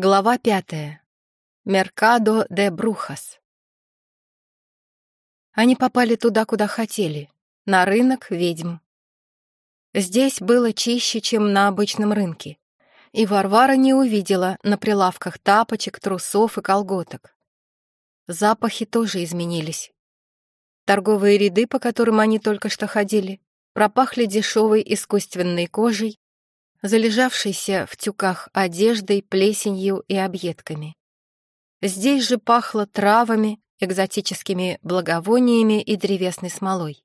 Глава пятая. Меркадо де Брухас. Они попали туда, куда хотели, на рынок ведьм. Здесь было чище, чем на обычном рынке, и Варвара не увидела на прилавках тапочек, трусов и колготок. Запахи тоже изменились. Торговые ряды, по которым они только что ходили, пропахли дешевой искусственной кожей залежавшейся в тюках одеждой, плесенью и объедками. Здесь же пахло травами, экзотическими благовониями и древесной смолой.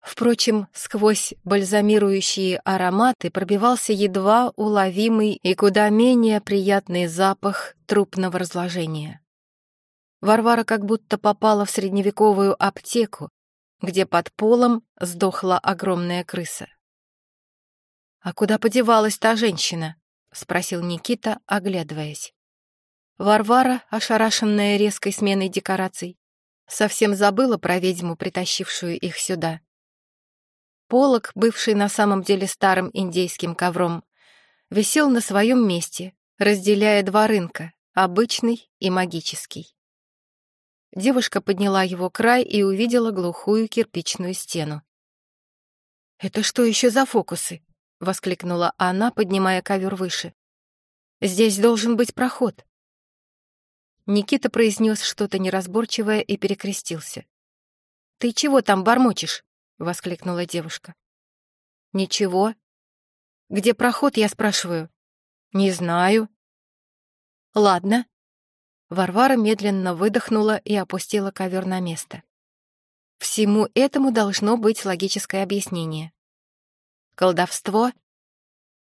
Впрочем, сквозь бальзамирующие ароматы пробивался едва уловимый и куда менее приятный запах трупного разложения. Варвара как будто попала в средневековую аптеку, где под полом сдохла огромная крыса. «А куда подевалась та женщина?» — спросил Никита, оглядываясь. Варвара, ошарашенная резкой сменой декораций, совсем забыла про ведьму, притащившую их сюда. Полок, бывший на самом деле старым индейским ковром, висел на своем месте, разделяя два рынка — обычный и магический. Девушка подняла его край и увидела глухую кирпичную стену. «Это что еще за фокусы?» — воскликнула она, поднимая ковер выше. «Здесь должен быть проход». Никита произнес что-то неразборчивое и перекрестился. «Ты чего там бормочешь?» — воскликнула девушка. «Ничего. Где проход, я спрашиваю?» «Не знаю». «Ладно». Варвара медленно выдохнула и опустила ковер на место. Всему этому должно быть логическое объяснение. Колдовство?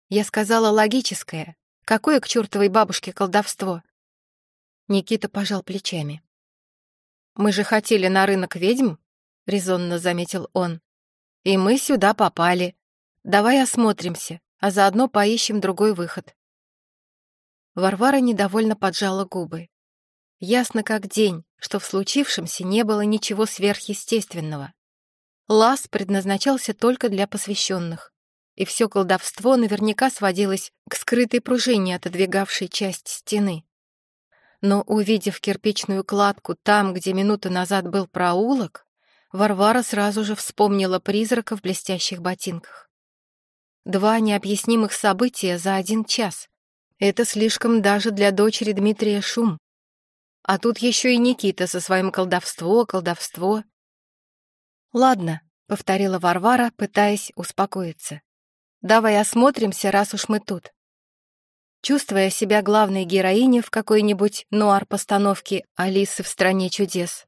Я сказала логическое. Какое к чертовой бабушке колдовство? Никита пожал плечами. Мы же хотели на рынок ведьм, резонно заметил он. И мы сюда попали. Давай осмотримся, а заодно поищем другой выход. Варвара недовольно поджала губы. Ясно как день, что в случившемся не было ничего сверхъестественного. Лаз предназначался только для посвященных и все колдовство наверняка сводилось к скрытой пружине, отодвигавшей часть стены. Но, увидев кирпичную кладку там, где минуту назад был проулок, Варвара сразу же вспомнила призрака в блестящих ботинках. Два необъяснимых события за один час. Это слишком даже для дочери Дмитрия Шум. А тут еще и Никита со своим колдовство, колдовство. «Ладно», — повторила Варвара, пытаясь успокоиться. Давай осмотримся, раз уж мы тут. Чувствуя себя главной героиней в какой-нибудь нуар-постановке «Алисы в стране чудес»,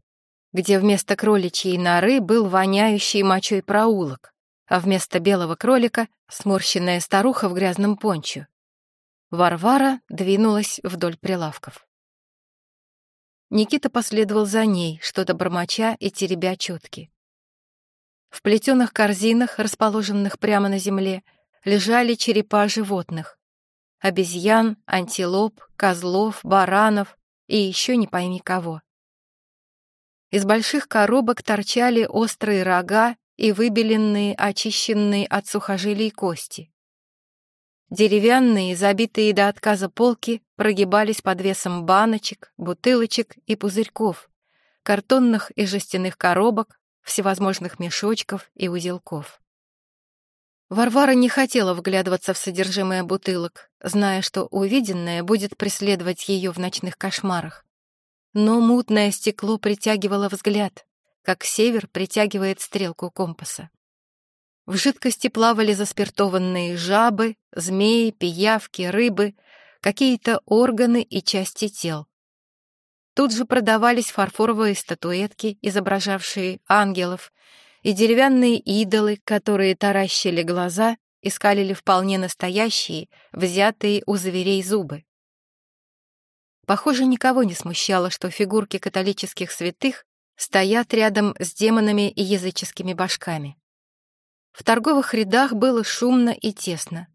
где вместо кроличьей норы был воняющий мочой проулок, а вместо белого кролика — сморщенная старуха в грязном пончо. Варвара двинулась вдоль прилавков. Никита последовал за ней, что-то бормоча и теребя четки. В плетеных корзинах, расположенных прямо на земле, лежали черепа животных. Обезьян, антилоп, козлов, баранов и еще не пойми кого. Из больших коробок торчали острые рога и выбеленные, очищенные от сухожилий кости. Деревянные, забитые до отказа полки, прогибались под весом баночек, бутылочек и пузырьков, картонных и жестяных коробок, всевозможных мешочков и узелков. Варвара не хотела вглядываться в содержимое бутылок, зная, что увиденное будет преследовать ее в ночных кошмарах. Но мутное стекло притягивало взгляд, как север притягивает стрелку компаса. В жидкости плавали заспиртованные жабы, змеи, пиявки, рыбы, какие-то органы и части тел. Тут же продавались фарфоровые статуэтки, изображавшие ангелов, и деревянные идолы, которые таращили глаза и скалили вполне настоящие, взятые у зверей зубы. Похоже, никого не смущало, что фигурки католических святых стоят рядом с демонами и языческими башками. В торговых рядах было шумно и тесно.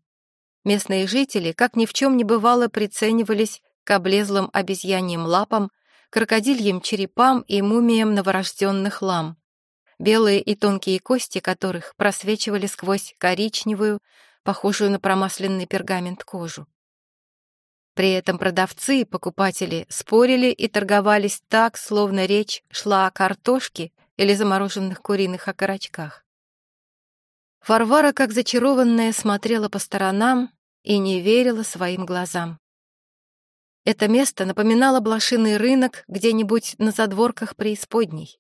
Местные жители, как ни в чем не бывало, приценивались к облезлым обезьяньим лапам, крокодильям черепам и мумиям новорожденных лам белые и тонкие кости которых просвечивали сквозь коричневую, похожую на промасленный пергамент кожу. При этом продавцы и покупатели спорили и торговались так, словно речь шла о картошке или замороженных куриных окорочках. Варвара, как зачарованная, смотрела по сторонам и не верила своим глазам. Это место напоминало блошиный рынок где-нибудь на задворках преисподней.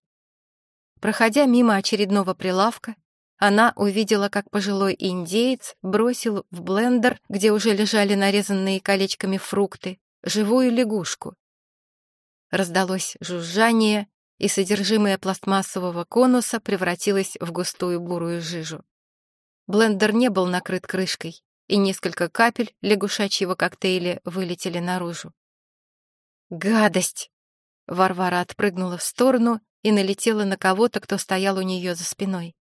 Проходя мимо очередного прилавка, она увидела, как пожилой индеец бросил в блендер, где уже лежали нарезанные колечками фрукты, живую лягушку. Раздалось жужжание, и содержимое пластмассового конуса превратилось в густую бурую жижу. Блендер не был накрыт крышкой, и несколько капель лягушачьего коктейля вылетели наружу. «Гадость!» Варвара отпрыгнула в сторону и налетела на кого-то, кто стоял у нее за спиной.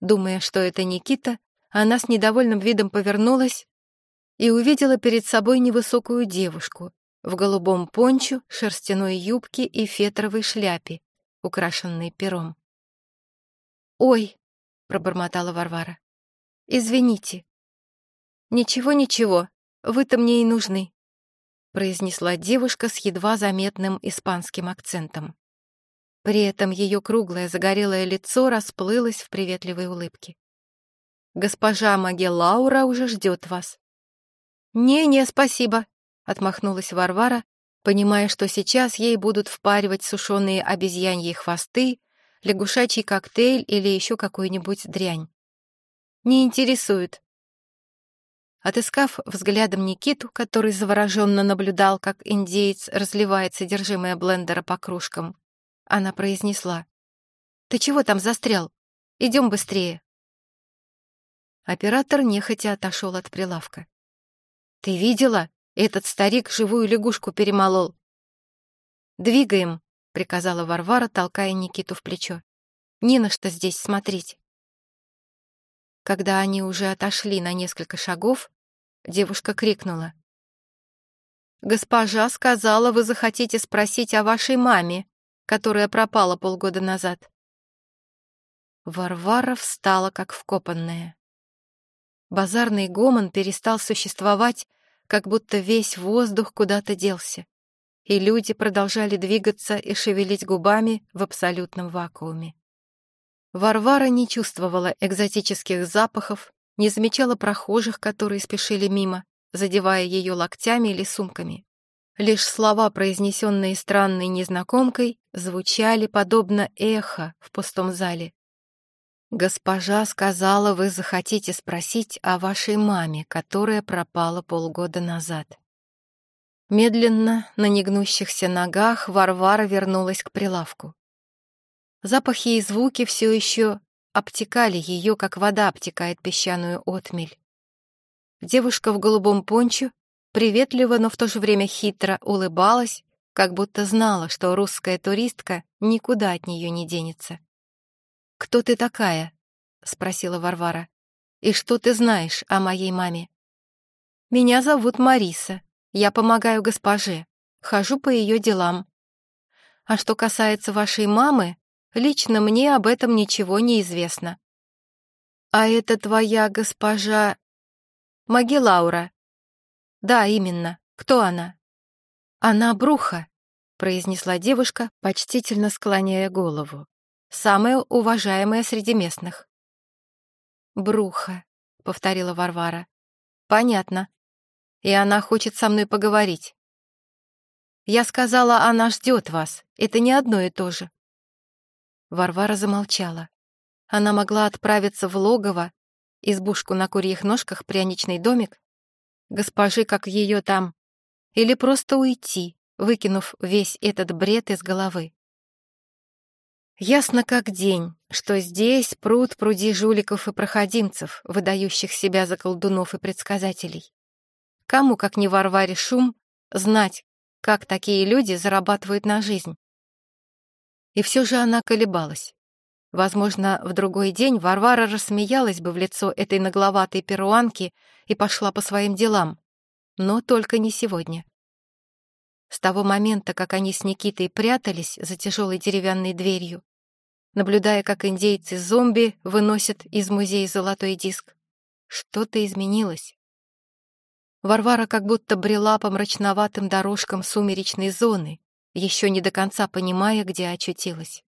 Думая, что это Никита, она с недовольным видом повернулась и увидела перед собой невысокую девушку в голубом пончо, шерстяной юбке и фетровой шляпе, украшенной пером. «Ой!» — пробормотала Варвара. «Извините». «Ничего-ничего, вы-то мне и нужны», — произнесла девушка с едва заметным испанским акцентом. При этом ее круглое загорелое лицо расплылось в приветливой улыбке. «Госпожа Магеллаура уже ждет вас». «Не-не, спасибо», — отмахнулась Варвара, понимая, что сейчас ей будут впаривать сушеные обезьяньи хвосты, лягушачий коктейль или еще какую-нибудь дрянь. «Не интересует». Отыскав взглядом Никиту, который завороженно наблюдал, как индеец разливает содержимое блендера по кружкам, она произнесла. «Ты чего там застрял? Идем быстрее». Оператор нехотя отошел от прилавка. «Ты видела? Этот старик живую лягушку перемолол». «Двигаем», — приказала Варвара, толкая Никиту в плечо. «Не на что здесь смотреть». Когда они уже отошли на несколько шагов, девушка крикнула. «Госпожа сказала, вы захотите спросить о вашей маме» которая пропала полгода назад. Варвара встала как вкопанная. Базарный гомон перестал существовать, как будто весь воздух куда-то делся, и люди продолжали двигаться и шевелить губами в абсолютном вакууме. Варвара не чувствовала экзотических запахов, не замечала прохожих, которые спешили мимо, задевая ее локтями или сумками. Лишь слова, произнесенные странной незнакомкой, звучали подобно эхо в пустом зале. «Госпожа сказала, вы захотите спросить о вашей маме, которая пропала полгода назад». Медленно, на негнущихся ногах, Варвара вернулась к прилавку. Запахи и звуки все еще обтекали ее, как вода обтекает песчаную отмель. Девушка в голубом пончо приветливо, но в то же время хитро улыбалась, как будто знала, что русская туристка никуда от нее не денется. «Кто ты такая?» — спросила Варвара. «И что ты знаешь о моей маме?» «Меня зовут Мариса. Я помогаю госпоже. Хожу по ее делам. А что касается вашей мамы, лично мне об этом ничего не известно». «А это твоя госпожа...» «Магелаура», «Да, именно. Кто она?» «Она Бруха», — произнесла девушка, почтительно склоняя голову. «Самая уважаемая среди местных». «Бруха», — повторила Варвара. «Понятно. И она хочет со мной поговорить». «Я сказала, она ждет вас. Это не одно и то же». Варвара замолчала. Она могла отправиться в логово, избушку на курьих ножках, пряничный домик, госпожи, как ее там, или просто уйти, выкинув весь этот бред из головы. Ясно как день, что здесь пруд пруди жуликов и проходимцев, выдающих себя за колдунов и предсказателей. Кому, как не Варваре Шум, знать, как такие люди зарабатывают на жизнь? И все же она колебалась. Возможно, в другой день Варвара рассмеялась бы в лицо этой нагловатой перуанки и пошла по своим делам. Но только не сегодня. С того момента, как они с Никитой прятались за тяжелой деревянной дверью, наблюдая, как индейцы-зомби выносят из музея золотой диск, что-то изменилось. Варвара как будто брела по мрачноватым дорожкам сумеречной зоны, еще не до конца понимая, где очутилась.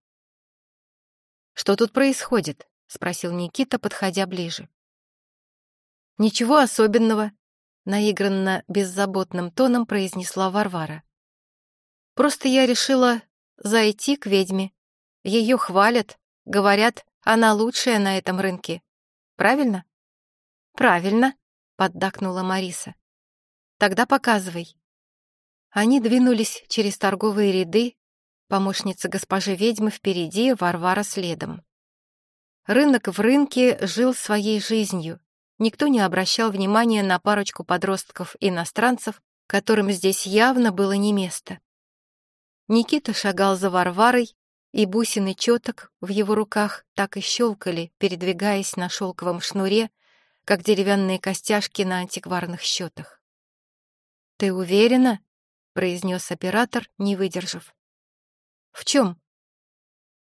«Что тут происходит?» — спросил Никита, подходя ближе. «Ничего особенного», — наигранно беззаботным тоном произнесла Варвара. «Просто я решила зайти к ведьме. Ее хвалят, говорят, она лучшая на этом рынке. Правильно?» «Правильно», — поддакнула Мариса. «Тогда показывай». Они двинулись через торговые ряды, помощница госпожи ведьмы впереди, Варвара следом. Рынок в рынке жил своей жизнью. Никто не обращал внимания на парочку подростков-иностранцев, которым здесь явно было не место. Никита шагал за Варварой, и бусины четок в его руках так и щелкали, передвигаясь на шелковом шнуре, как деревянные костяшки на антикварных счетах. «Ты уверена?» — произнес оператор, не выдержав. «В чем?»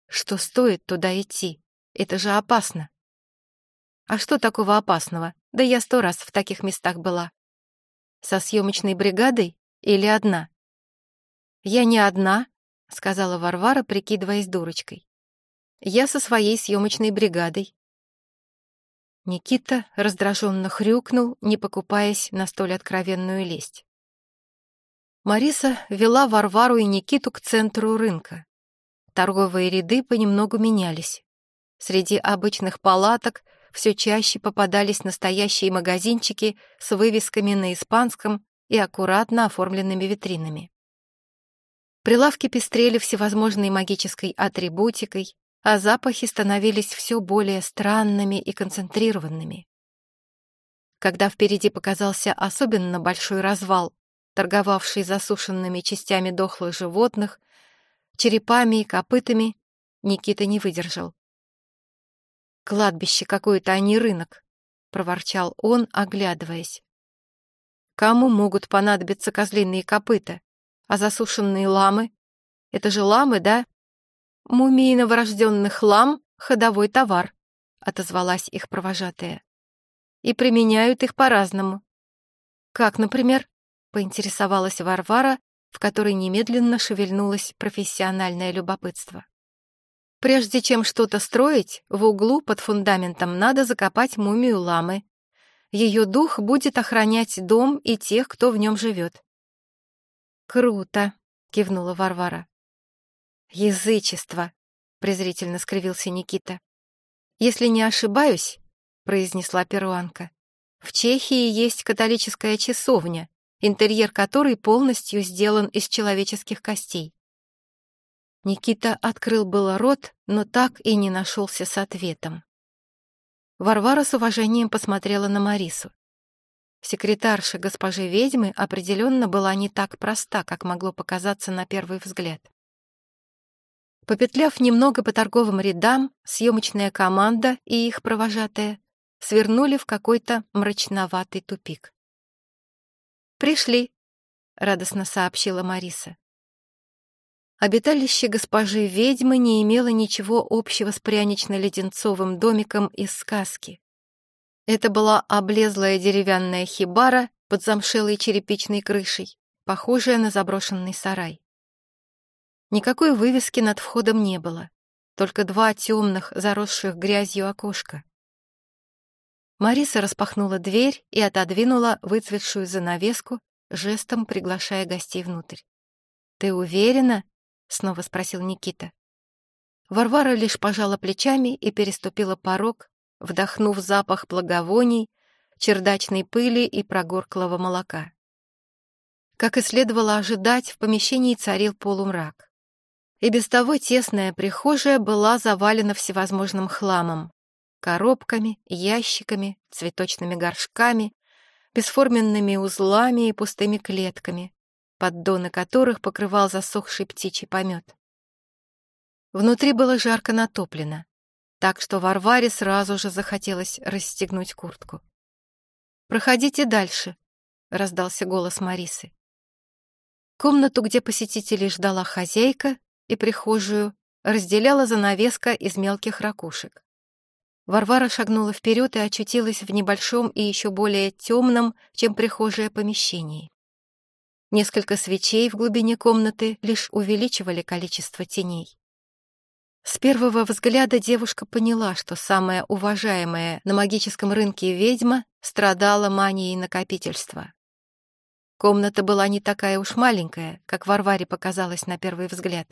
«Что стоит туда идти? Это же опасно». «А что такого опасного? Да я сто раз в таких местах была». «Со съемочной бригадой или одна?» «Я не одна», — сказала Варвара, прикидываясь дурочкой. «Я со своей съемочной бригадой». Никита раздраженно хрюкнул, не покупаясь на столь откровенную лесть. Мариса вела Варвару и Никиту к центру рынка. Торговые ряды понемногу менялись. Среди обычных палаток все чаще попадались настоящие магазинчики с вывесками на испанском и аккуратно оформленными витринами. Прилавки пестрели всевозможной магической атрибутикой, а запахи становились все более странными и концентрированными. Когда впереди показался особенно большой развал торговавший засушенными частями дохлых животных, черепами и копытами, Никита не выдержал. «Кладбище какое-то, а не рынок», — проворчал он, оглядываясь. «Кому могут понадобиться козлиные копыта? А засушенные ламы? Это же ламы, да?» «Мумии новорожденных лам — ходовой товар», — отозвалась их провожатая. «И применяют их по-разному. Как, например?» Поинтересовалась Варвара, в которой немедленно шевельнулось профессиональное любопытство. Прежде чем что-то строить, в углу под фундаментом надо закопать мумию ламы. Ее дух будет охранять дом и тех, кто в нем живет. «Круто!» — кивнула Варвара. «Язычество!» — презрительно скривился Никита. «Если не ошибаюсь», — произнесла перуанка, «в Чехии есть католическая часовня, интерьер которой полностью сделан из человеческих костей. Никита открыл было рот, но так и не нашелся с ответом. Варвара с уважением посмотрела на Марису. Секретарша госпожи ведьмы определенно была не так проста, как могло показаться на первый взгляд. Попетляв немного по торговым рядам, съемочная команда и их провожатая свернули в какой-то мрачноватый тупик. «Пришли», — радостно сообщила Мариса. Обиталище госпожи ведьмы не имело ничего общего с прянично-леденцовым домиком из сказки. Это была облезлая деревянная хибара под замшелой черепичной крышей, похожая на заброшенный сарай. Никакой вывески над входом не было, только два темных, заросших грязью окошка. Мариса распахнула дверь и отодвинула выцветшую занавеску, жестом приглашая гостей внутрь. «Ты уверена?» — снова спросил Никита. Варвара лишь пожала плечами и переступила порог, вдохнув запах благовоний, чердачной пыли и прогорклого молока. Как и следовало ожидать, в помещении царил полумрак. И без того тесная прихожая была завалена всевозможным хламом, коробками, ящиками, цветочными горшками, бесформенными узлами и пустыми клетками, поддоны которых покрывал засохший птичий помет. Внутри было жарко натоплено, так что Варваре сразу же захотелось расстегнуть куртку. «Проходите дальше», — раздался голос Марисы. Комнату, где посетителей ждала хозяйка, и прихожую разделяла занавеска из мелких ракушек. Варвара шагнула вперед и очутилась в небольшом и еще более темном, чем прихожее помещении. Несколько свечей в глубине комнаты лишь увеличивали количество теней. С первого взгляда девушка поняла, что самая уважаемая на магическом рынке ведьма страдала манией накопительства. Комната была не такая уж маленькая, как Варваре показалось на первый взгляд.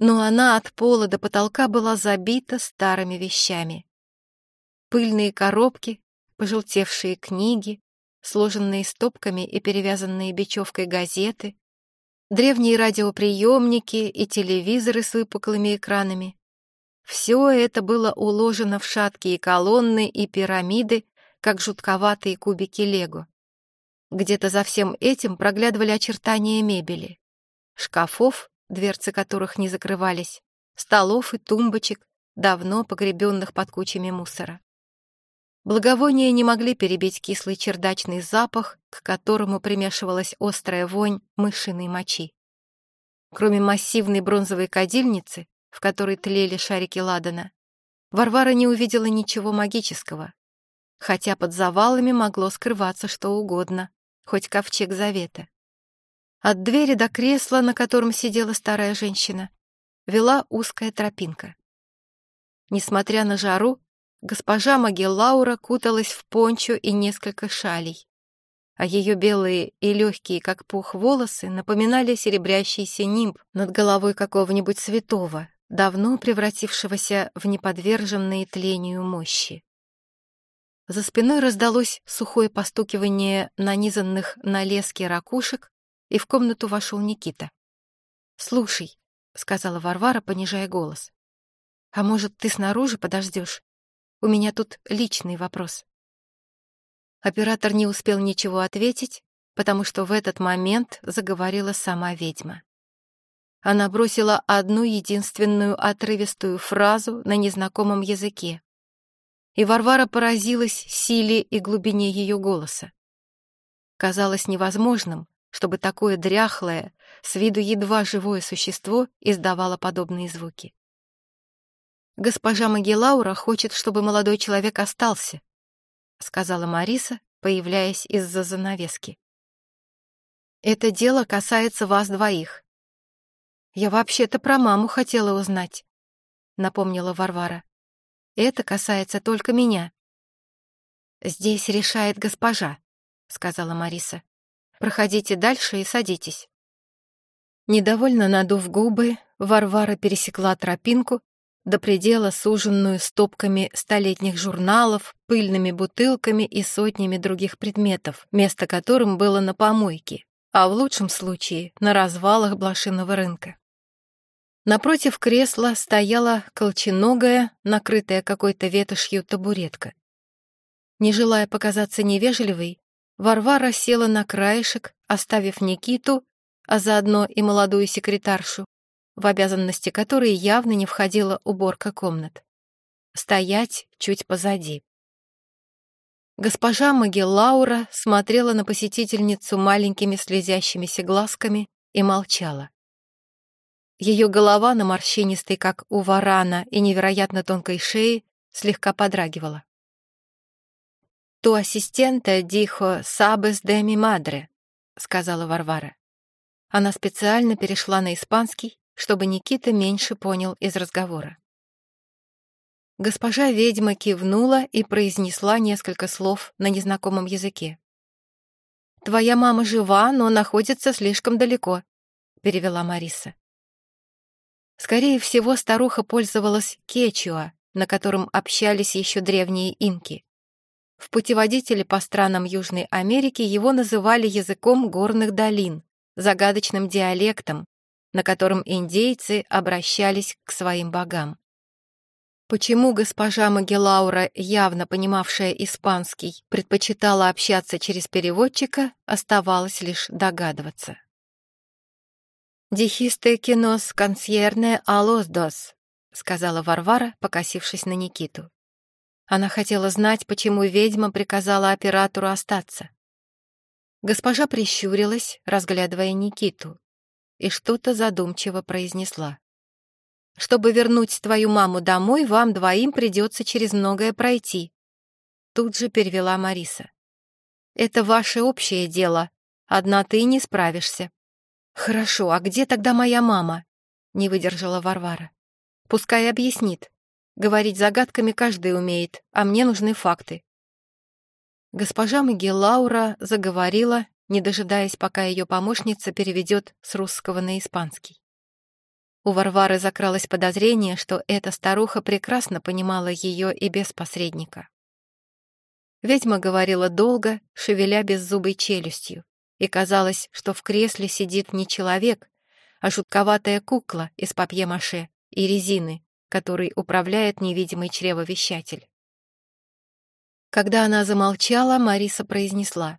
Но она от пола до потолка была забита старыми вещами. Пыльные коробки, пожелтевшие книги, сложенные стопками и перевязанные бечевкой газеты, древние радиоприемники и телевизоры с выпуклыми экранами. Все это было уложено в шаткие колонны и пирамиды, как жутковатые кубики лего. Где-то за всем этим проглядывали очертания мебели. Шкафов, дверцы которых не закрывались, столов и тумбочек, давно погребенных под кучами мусора. Благовония не могли перебить кислый чердачный запах, к которому примешивалась острая вонь мышиной мочи. Кроме массивной бронзовой кадильницы, в которой тлели шарики ладана, Варвара не увидела ничего магического, хотя под завалами могло скрываться что угодно, хоть ковчег завета. От двери до кресла, на котором сидела старая женщина, вела узкая тропинка. Несмотря на жару, Госпожа Магеллаура куталась в пончо и несколько шалей, а ее белые и легкие, как пух, волосы напоминали серебрящийся нимб над головой какого-нибудь святого, давно превратившегося в неподверженные тлению мощи. За спиной раздалось сухое постукивание нанизанных на леске ракушек, и в комнату вошел Никита. «Слушай», — сказала Варвара, понижая голос, — «а может, ты снаружи подождешь? У меня тут личный вопрос». Оператор не успел ничего ответить, потому что в этот момент заговорила сама ведьма. Она бросила одну единственную отрывистую фразу на незнакомом языке. И Варвара поразилась силе и глубине ее голоса. Казалось невозможным, чтобы такое дряхлое, с виду едва живое существо издавало подобные звуки. «Госпожа Магелаура хочет, чтобы молодой человек остался», — сказала Мариса, появляясь из-за занавески. «Это дело касается вас двоих». «Я вообще-то про маму хотела узнать», — напомнила Варвара. «Это касается только меня». «Здесь решает госпожа», — сказала Мариса. «Проходите дальше и садитесь». Недовольно надув губы, Варвара пересекла тропинку до предела суженную стопками столетних журналов, пыльными бутылками и сотнями других предметов, место которым было на помойке, а в лучшем случае на развалах блошиного рынка. Напротив кресла стояла колченогая, накрытая какой-то ветошью табуретка. Не желая показаться невежливой, Варвара села на краешек, оставив Никиту, а заодно и молодую секретаршу, в обязанности которой явно не входила уборка комнат. Стоять чуть позади. Госпожа Магеллаура смотрела на посетительницу маленькими слезящимися глазками и молчала. Ее голова на морщинистой, как у варана, и невероятно тонкой шее слегка подрагивала. «Ту ассистента дихо сабес де ми мадре», — сказала Варвара. Она специально перешла на испанский, чтобы Никита меньше понял из разговора. Госпожа ведьма кивнула и произнесла несколько слов на незнакомом языке. «Твоя мама жива, но находится слишком далеко», — перевела Мариса. Скорее всего, старуха пользовалась кечуа, на котором общались еще древние инки. В путеводителе по странам Южной Америки его называли языком горных долин, загадочным диалектом, на котором индейцы обращались к своим богам. Почему госпожа Магеллаура, явно понимавшая испанский, предпочитала общаться через переводчика, оставалось лишь догадываться. «Дихисте кинос консьерне алос дос», — сказала Варвара, покосившись на Никиту. Она хотела знать, почему ведьма приказала оператору остаться. Госпожа прищурилась, разглядывая Никиту, и что-то задумчиво произнесла. Чтобы вернуть твою маму домой, вам двоим придется через многое пройти. Тут же перевела Мариса. Это ваше общее дело. Одна ты не справишься. Хорошо, а где тогда моя мама? Не выдержала Варвара. Пускай объяснит. Говорить загадками каждый умеет, а мне нужны факты. Госпожа Магеллаура заговорила, не дожидаясь, пока ее помощница переведет с русского на испанский. У Варвары закралось подозрение, что эта старуха прекрасно понимала ее и без посредника. Ведьма говорила долго, шевеля беззубой челюстью, и казалось, что в кресле сидит не человек, а жутковатая кукла из папье-маше и резины, которой управляет невидимый чревовещатель. Когда она замолчала, Мариса произнесла.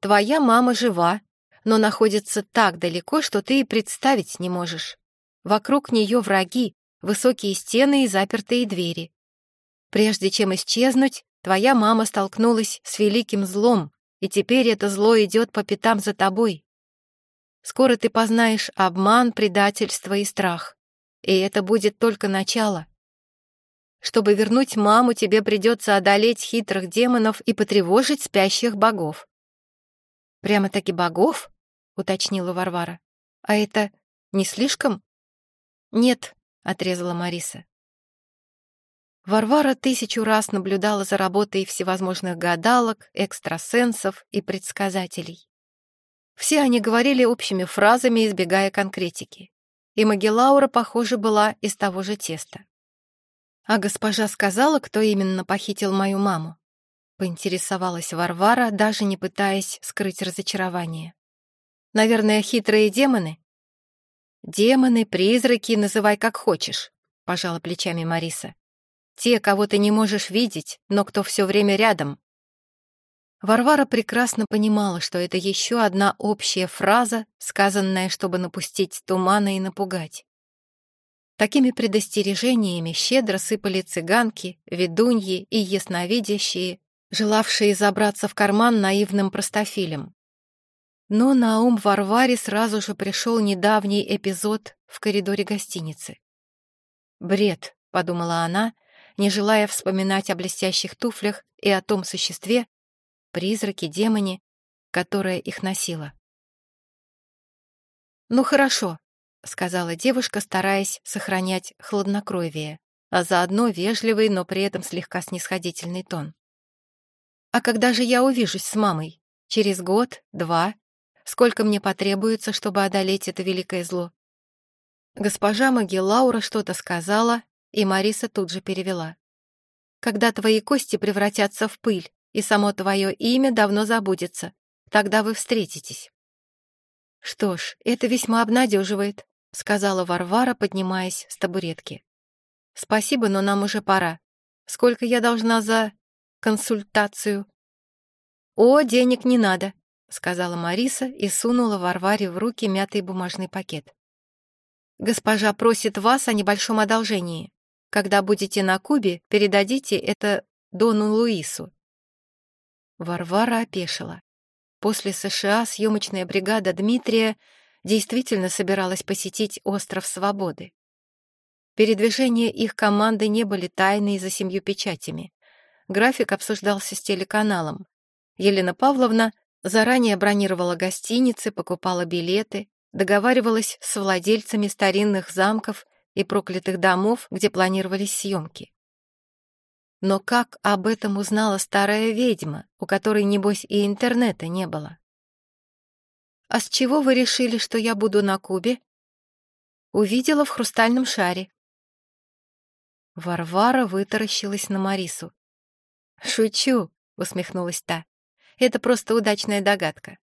«Твоя мама жива, но находится так далеко, что ты и представить не можешь. Вокруг нее враги, высокие стены и запертые двери. Прежде чем исчезнуть, твоя мама столкнулась с великим злом, и теперь это зло идет по пятам за тобой. Скоро ты познаешь обман, предательство и страх. И это будет только начало. Чтобы вернуть маму, тебе придется одолеть хитрых демонов и потревожить спящих богов. «Прямо-таки богов?» — уточнила Варвара. «А это не слишком?» «Нет», — отрезала Мариса. Варвара тысячу раз наблюдала за работой всевозможных гадалок, экстрасенсов и предсказателей. Все они говорили общими фразами, избегая конкретики. И Магеллаура, похоже, была из того же теста. «А госпожа сказала, кто именно похитил мою маму?» Поинтересовалась Варвара, даже не пытаясь скрыть разочарование. «Наверное, хитрые демоны?» «Демоны, призраки, называй как хочешь», — пожала плечами Мариса. «Те, кого ты не можешь видеть, но кто все время рядом». Варвара прекрасно понимала, что это еще одна общая фраза, сказанная, чтобы напустить тумана и напугать. Такими предостережениями щедро сыпали цыганки, ведуньи и ясновидящие, желавшие забраться в карман наивным простофилем. Но на ум Варваре сразу же пришел недавний эпизод в коридоре гостиницы. «Бред», — подумала она, не желая вспоминать о блестящих туфлях и о том существе, призраке, демоне, которое их носило. «Ну хорошо», — сказала девушка, стараясь сохранять хладнокровие, а заодно вежливый, но при этом слегка снисходительный тон. «А когда же я увижусь с мамой? Через год? Два? Сколько мне потребуется, чтобы одолеть это великое зло?» Госпожа Магеллаура что-то сказала, и Мариса тут же перевела. «Когда твои кости превратятся в пыль, и само твое имя давно забудется, тогда вы встретитесь». «Что ж, это весьма обнадеживает», — сказала Варвара, поднимаясь с табуретки. «Спасибо, но нам уже пора. Сколько я должна за консультацию?» «О, денег не надо», — сказала Мариса и сунула Варваре в руки мятый бумажный пакет. «Госпожа просит вас о небольшом одолжении. Когда будете на Кубе, передадите это Дону Луису». Варвара опешила. После США съемочная бригада Дмитрия действительно собиралась посетить остров Свободы. Передвижения их команды не были тайны за семью печатями. График обсуждался с телеканалом. Елена Павловна Заранее бронировала гостиницы, покупала билеты, договаривалась с владельцами старинных замков и проклятых домов, где планировались съемки. Но как об этом узнала старая ведьма, у которой, небось, и интернета не было? «А с чего вы решили, что я буду на Кубе?» «Увидела в хрустальном шаре». Варвара вытаращилась на Марису. «Шучу», — усмехнулась та. Это просто удачная догадка.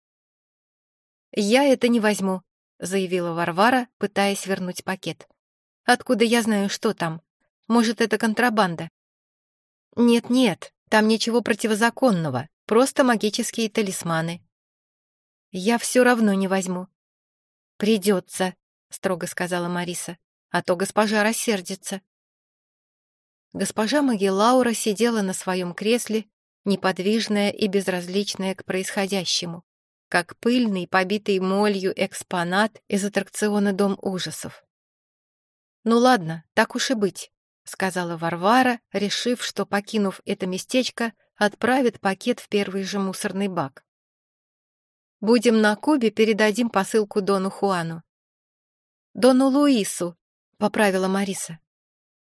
«Я это не возьму», — заявила Варвара, пытаясь вернуть пакет. «Откуда я знаю, что там? Может, это контрабанда?» «Нет-нет, там ничего противозаконного, просто магические талисманы». «Я все равно не возьму». «Придется», — строго сказала Мариса, «а то госпожа рассердится». Госпожа Магеллаура сидела на своем кресле неподвижная и безразличная к происходящему, как пыльный, побитый молью экспонат из аттракциона «Дом ужасов». «Ну ладно, так уж и быть», — сказала Варвара, решив, что, покинув это местечко, отправит пакет в первый же мусорный бак. «Будем на Кубе, передадим посылку Дону Хуану». «Дону Луису», — поправила Мариса.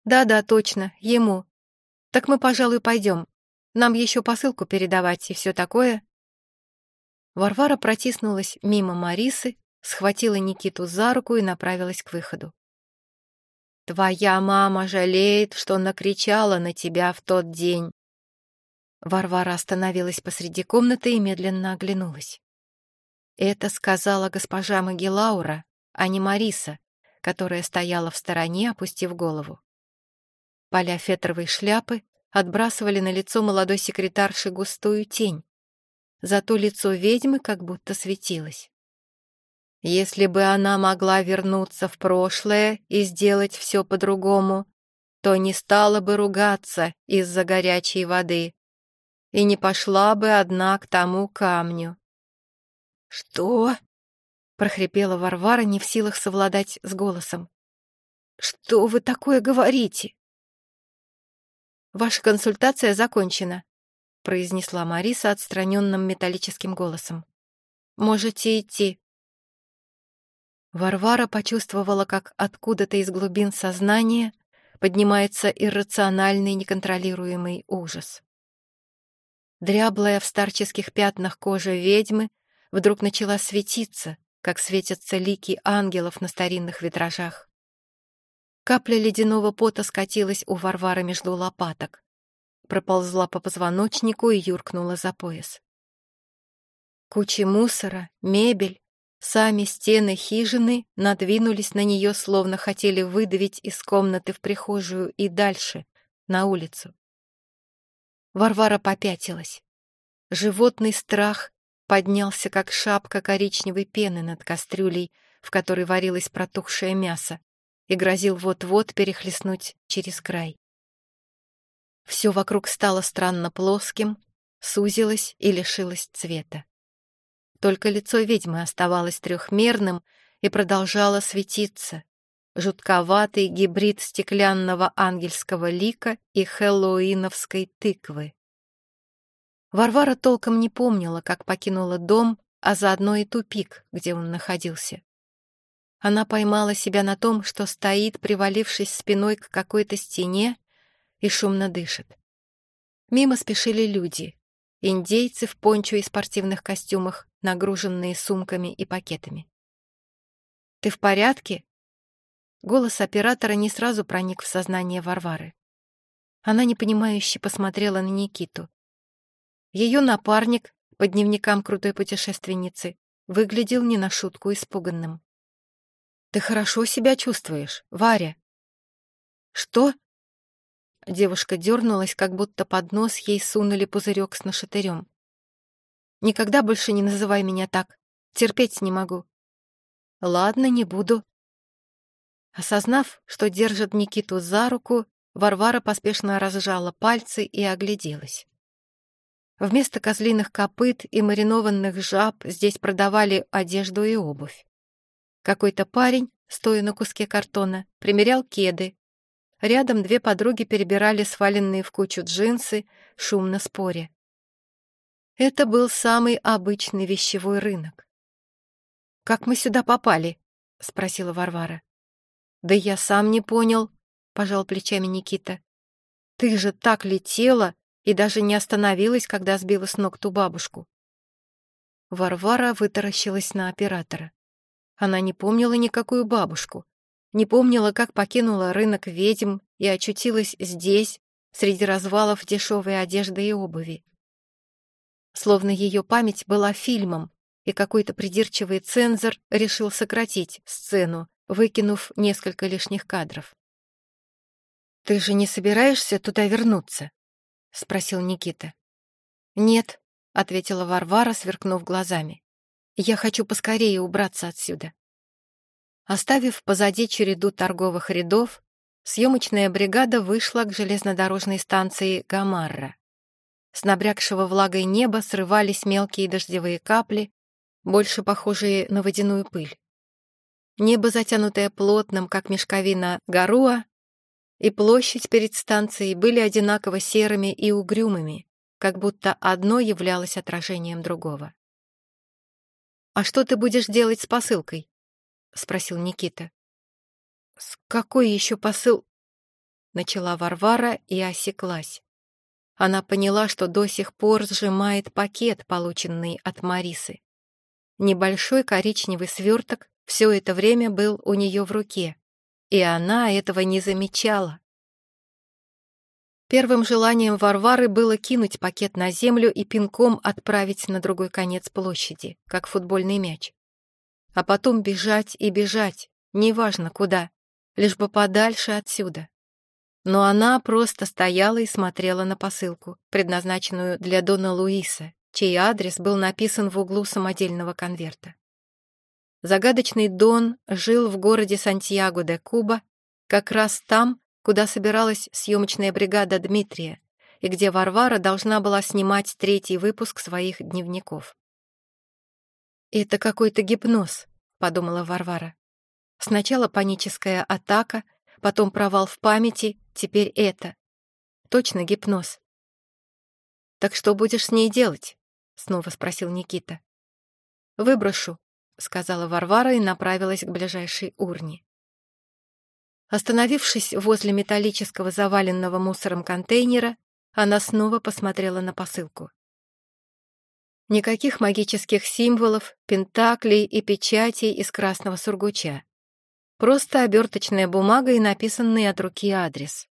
«Да-да, точно, ему. Так мы, пожалуй, пойдем. Нам еще посылку передавать и все такое». Варвара протиснулась мимо Марисы, схватила Никиту за руку и направилась к выходу. «Твоя мама жалеет, что накричала на тебя в тот день». Варвара остановилась посреди комнаты и медленно оглянулась. Это сказала госпожа Магелаура, а не Мариса, которая стояла в стороне, опустив голову. Поля фетровой шляпы отбрасывали на лицо молодой секретарши густую тень, зато лицо ведьмы как будто светилось. Если бы она могла вернуться в прошлое и сделать все по-другому, то не стала бы ругаться из-за горячей воды и не пошла бы одна к тому камню. «Что?» — прохрипела Варвара, не в силах совладать с голосом. «Что вы такое говорите?» «Ваша консультация закончена», — произнесла Мариса отстраненным металлическим голосом. «Можете идти». Варвара почувствовала, как откуда-то из глубин сознания поднимается иррациональный неконтролируемый ужас. Дряблая в старческих пятнах кожа ведьмы вдруг начала светиться, как светятся лики ангелов на старинных витражах. Капля ледяного пота скатилась у Варвары между лопаток, проползла по позвоночнику и юркнула за пояс. Кучи мусора, мебель, Сами стены хижины надвинулись на нее, словно хотели выдавить из комнаты в прихожую и дальше, на улицу. Варвара попятилась. Животный страх поднялся, как шапка коричневой пены над кастрюлей, в которой варилось протухшее мясо, и грозил вот-вот перехлестнуть через край. Все вокруг стало странно плоским, сузилось и лишилось цвета. Только лицо ведьмы оставалось трехмерным и продолжало светиться. Жутковатый гибрид стеклянного ангельского лика и хэллоуиновской тыквы. Варвара толком не помнила, как покинула дом, а заодно и тупик, где он находился. Она поймала себя на том, что стоит, привалившись спиной к какой-то стене, и шумно дышит. Мимо спешили люди. Индейцы в пончо и спортивных костюмах, нагруженные сумками и пакетами. «Ты в порядке?» Голос оператора не сразу проник в сознание Варвары. Она непонимающе посмотрела на Никиту. Ее напарник, по дневникам крутой путешественницы, выглядел не на шутку испуганным. «Ты хорошо себя чувствуешь, Варя?» «Что?» Девушка дернулась, как будто под нос ей сунули пузырек с нашатырем. Никогда больше не называй меня так. Терпеть не могу. Ладно, не буду. Осознав, что держит Никиту за руку, Варвара поспешно разжала пальцы и огляделась. Вместо козлиных копыт и маринованных жаб здесь продавали одежду и обувь. Какой-то парень, стоя на куске картона, примерял кеды. Рядом две подруги перебирали сваленные в кучу джинсы, шумно споря. Это был самый обычный вещевой рынок. «Как мы сюда попали?» — спросила Варвара. «Да я сам не понял», — пожал плечами Никита. «Ты же так летела и даже не остановилась, когда сбила с ног ту бабушку». Варвара вытаращилась на оператора. Она не помнила никакую бабушку, не помнила, как покинула рынок ведьм и очутилась здесь, среди развалов дешевой одежды и обуви словно ее память была фильмом, и какой-то придирчивый цензор решил сократить сцену, выкинув несколько лишних кадров. «Ты же не собираешься туда вернуться?» — спросил Никита. «Нет», — ответила Варвара, сверкнув глазами. «Я хочу поскорее убраться отсюда». Оставив позади череду торговых рядов, съемочная бригада вышла к железнодорожной станции Гамарра. С набрякшего влагой неба срывались мелкие дождевые капли, больше похожие на водяную пыль. Небо, затянутое плотным, как мешковина, горуа, и площадь перед станцией были одинаково серыми и угрюмыми, как будто одно являлось отражением другого. «А что ты будешь делать с посылкой?» — спросил Никита. «С какой еще посыл...» Начала Варвара и осеклась. Она поняла, что до сих пор сжимает пакет, полученный от Марисы. Небольшой коричневый сверток все это время был у нее в руке, и она этого не замечала. Первым желанием Варвары было кинуть пакет на землю и пинком отправить на другой конец площади, как футбольный мяч. А потом бежать и бежать, неважно куда, лишь бы подальше отсюда. Но она просто стояла и смотрела на посылку, предназначенную для Дона Луиса, чей адрес был написан в углу самодельного конверта. Загадочный Дон жил в городе Сантьяго де Куба, как раз там, куда собиралась съемочная бригада Дмитрия, и где Варвара должна была снимать третий выпуск своих дневников. «Это какой-то гипноз», — подумала Варвара. Сначала паническая атака, потом провал в памяти, теперь это. Точно гипноз. «Так что будешь с ней делать?» — снова спросил Никита. «Выброшу», — сказала Варвара и направилась к ближайшей урне. Остановившись возле металлического заваленного мусором контейнера, она снова посмотрела на посылку. Никаких магических символов, пентаклей и печатей из красного сургуча. Просто оберточная бумага и написанный от руки адрес.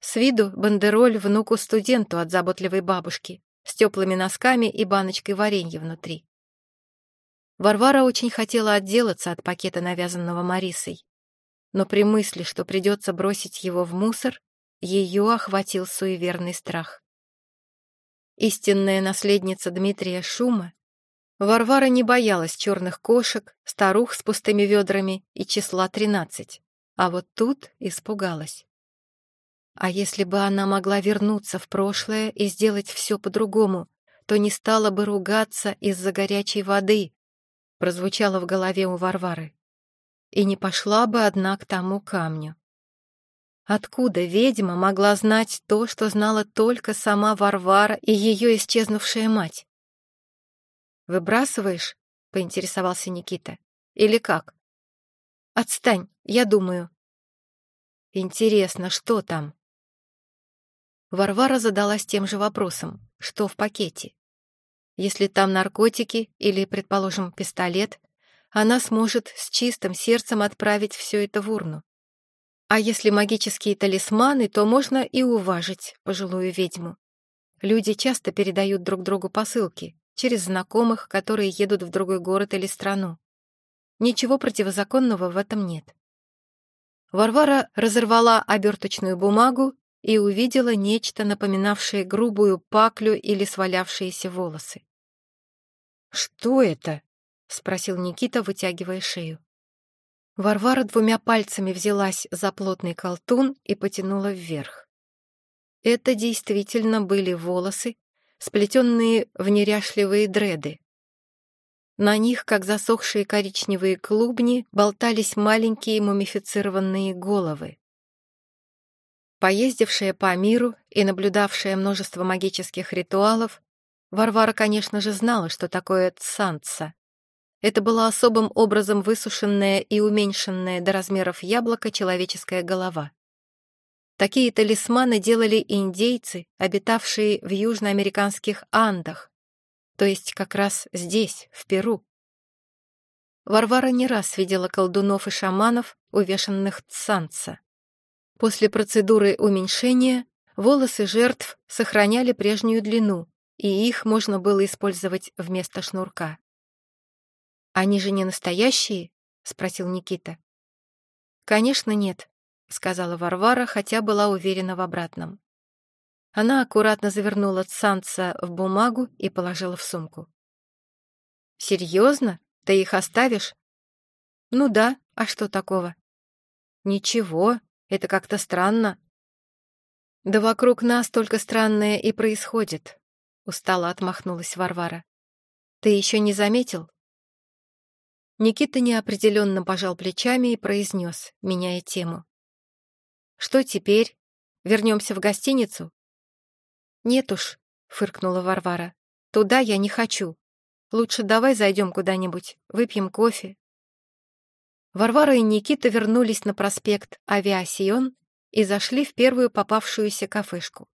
С виду бандероль внуку-студенту от заботливой бабушки с теплыми носками и баночкой варенья внутри. Варвара очень хотела отделаться от пакета, навязанного Марисой. Но при мысли, что придется бросить его в мусор, ее охватил суеверный страх. Истинная наследница Дмитрия Шума Варвара не боялась черных кошек, старух с пустыми ведрами и числа тринадцать, а вот тут испугалась. А если бы она могла вернуться в прошлое и сделать все по-другому, то не стала бы ругаться из-за горячей воды, прозвучало в голове у Варвары, и не пошла бы одна к тому камню. Откуда ведьма могла знать то, что знала только сама Варвара и ее исчезнувшая мать? «Выбрасываешь?» — поинтересовался Никита. «Или как?» «Отстань, я думаю». «Интересно, что там?» Варвара задалась тем же вопросом, что в пакете. Если там наркотики или, предположим, пистолет, она сможет с чистым сердцем отправить все это в урну. А если магические талисманы, то можно и уважить пожилую ведьму. Люди часто передают друг другу посылки, через знакомых, которые едут в другой город или страну. Ничего противозаконного в этом нет. Варвара разорвала оберточную бумагу и увидела нечто, напоминавшее грубую паклю или свалявшиеся волосы. «Что это?» — спросил Никита, вытягивая шею. Варвара двумя пальцами взялась за плотный колтун и потянула вверх. Это действительно были волосы, сплетенные в неряшливые дреды. На них, как засохшие коричневые клубни, болтались маленькие мумифицированные головы. Поездившая по миру и наблюдавшая множество магических ритуалов, Варвара, конечно же, знала, что такое цанца. Это была особым образом высушенная и уменьшенная до размеров яблока человеческая голова. Такие талисманы делали индейцы, обитавшие в южноамериканских Андах, то есть как раз здесь, в Перу. Варвара не раз видела колдунов и шаманов, увешанных цанца. После процедуры уменьшения волосы жертв сохраняли прежнюю длину, и их можно было использовать вместо шнурка. «Они же не настоящие?» — спросил Никита. «Конечно, нет. — сказала Варвара, хотя была уверена в обратном. Она аккуратно завернула Цанца в бумагу и положила в сумку. «Серьезно? Ты их оставишь?» «Ну да, а что такого?» «Ничего, это как-то странно». «Да вокруг нас только странное и происходит», — устало отмахнулась Варвара. «Ты еще не заметил?» Никита неопределенно пожал плечами и произнес, меняя тему. «Что теперь? Вернемся в гостиницу?» «Нет уж», — фыркнула Варвара. «Туда я не хочу. Лучше давай зайдем куда-нибудь, выпьем кофе». Варвара и Никита вернулись на проспект Авиасион и зашли в первую попавшуюся кафешку.